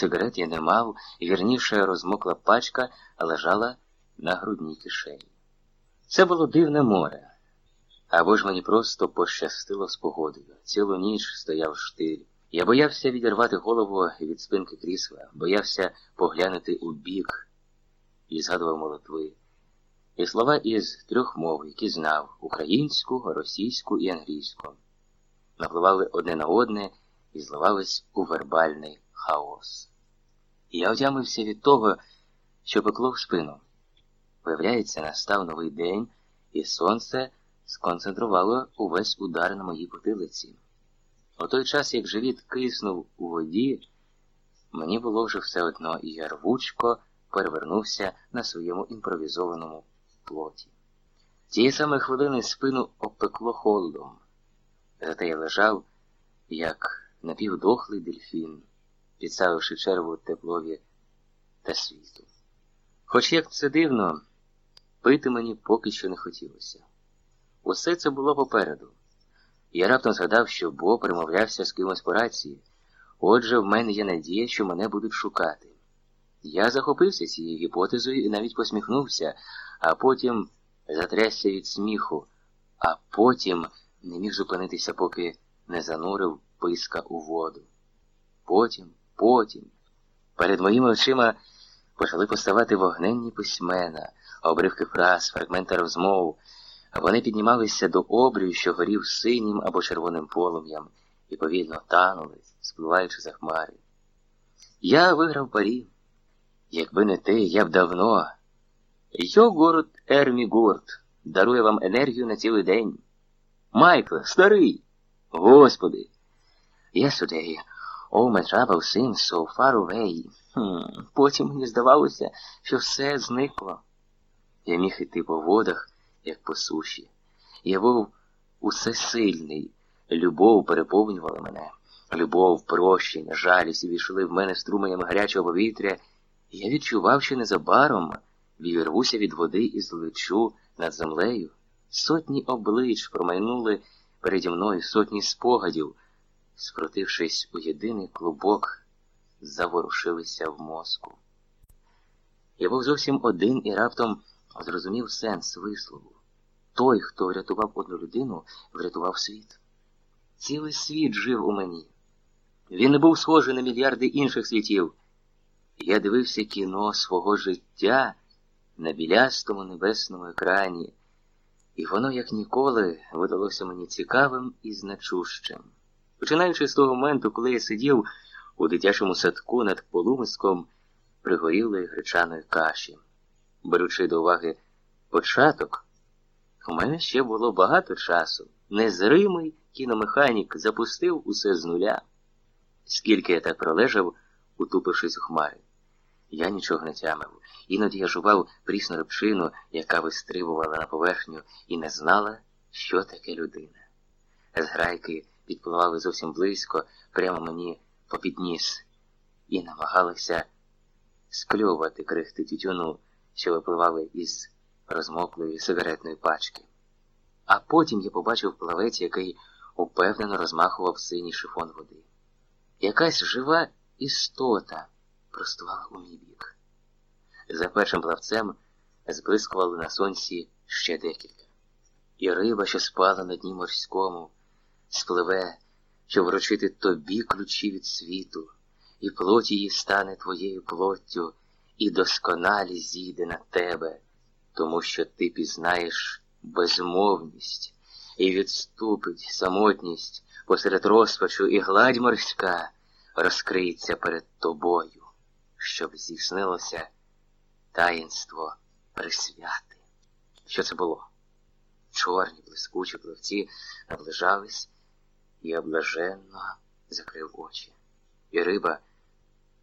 Сигарет я не мав, вірніше розмокла пачка лежала на грудній кишені. Це було дивне море. Або ж мені просто пощастило з погодою. Цілу ніч стояв штиль. Я боявся відірвати голову від спинки крісла, боявся поглянути у бік і згадував молитви. І слова із трьох мов, які знав українську, російську і англійську, напливали одне на одне і зливались у вербальний хаос. І я отямився від того, що пекло в спину. Виявляється, настав новий день, і сонце сконцентрувало увесь удар на моїй потилиці. У той час, як живіт киснув у воді, мені було вже все одно, і я рвучко перевернувся на своєму імпровізованому плоті. Тієї самої хвилини спину обпекло холодом. Зате я лежав, як напівдохлий дельфін, підставивши черву теплові та світу. Хоч як це дивно, пити мені поки що не хотілося. Усе це було попереду. Я раптом згадав, що Бо примовлявся з кимось по рації. Отже, в мене є надія, що мене будуть шукати. Я захопився цією гіпотезою і навіть посміхнувся, а потім затрясся від сміху, а потім не міг зупинитися, поки не занурив писка у воду. Потім, потім, перед моїми очима почали поставати вогненні письмена, обривки фраз, фрагменти розмов. Вони піднімалися до обрію, що горів синім або червоним полум'ям, і повільно танули, спливаючи за хмари. Я виграв парі. Якби не ти, я б давно. Йогурт Ермігурт дарує вам енергію на цілий день. Майкле, старий. Господи. Yesterday, all my trouble seems so far away. Хм, Потім мені здавалося, що все зникло. Я міг іти по водах, як по суші. Я був усесильний. Любов переповнювала мене. Любов, прощення, жалість увійшли в мене струменями гарячого повітря. Я відчував, що незабаром відірвуся від води і злечу над землею. Сотні облич промайнули переді мною сотні спогадів, скрутившись у єдиний клубок, заворушилися в мозку. Я був зовсім один і раптом зрозумів сенс вислову. Той, хто врятував одну людину, врятував світ. Цілий світ жив у мені. Він не був схожий на мільярди інших світів. Я дивився кіно свого життя на білястому небесному екрані, і воно, як ніколи, видалося мені цікавим і значущим. Починаючи з того моменту, коли я сидів у дитячому садку над полумиском пригорілої гречаної каші, беручи до уваги початок, у мене ще було багато часу. Незримий кіномеханік запустив усе з нуля. Скільки я так пролежав, утупившись у хмари. Я нічого не тямив. Іноді я жував прісну рибчину, яка вистрибувала на поверхню, і не знала, що таке людина. Зграйки підпливали зовсім близько, прямо мені попід ніс, і намагалися скльовувати крихти тютюну, що випливали із розмоклої сигаретної пачки. А потім я побачив плавець, який упевнено розмахував синій шифон води. Якась жива істота простувала у мій бік. За першим плавцем зблискували на сонці ще декілька. І риба, що спала на дні морському, спливе, щоб вручити тобі ключі від світу, і плоть її стане твоєю плоттю, і досконалі зійде на тебе, тому що ти пізнаєш безмовність і відступить самотність посеред розпачу, і гладь морська розкриється перед тобою, щоб здійснилося таїнство присвяти. Що це було? Чорні, блискучі пливці наближались і облаженно закрив очі. І риба,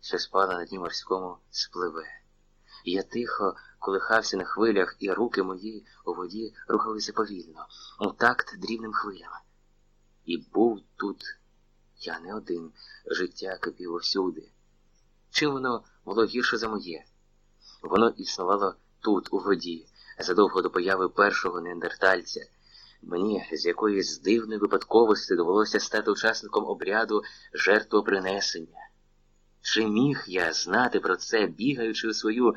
що спала на дні морському, спливе. Я тихо колихався на хвилях, і руки мої у воді рухалися повільно, у такт дрібним хвилям. І був тут я не один, життя кипіло всюди. Чим воно було гірше за моє? Воно існувало тут, у воді, задовго до появи першого неандертальця. Мені з якоїсь дивної випадковості довелося стати учасником обряду жертвопринесення. Чи міг я знати про це, бігаючи у свою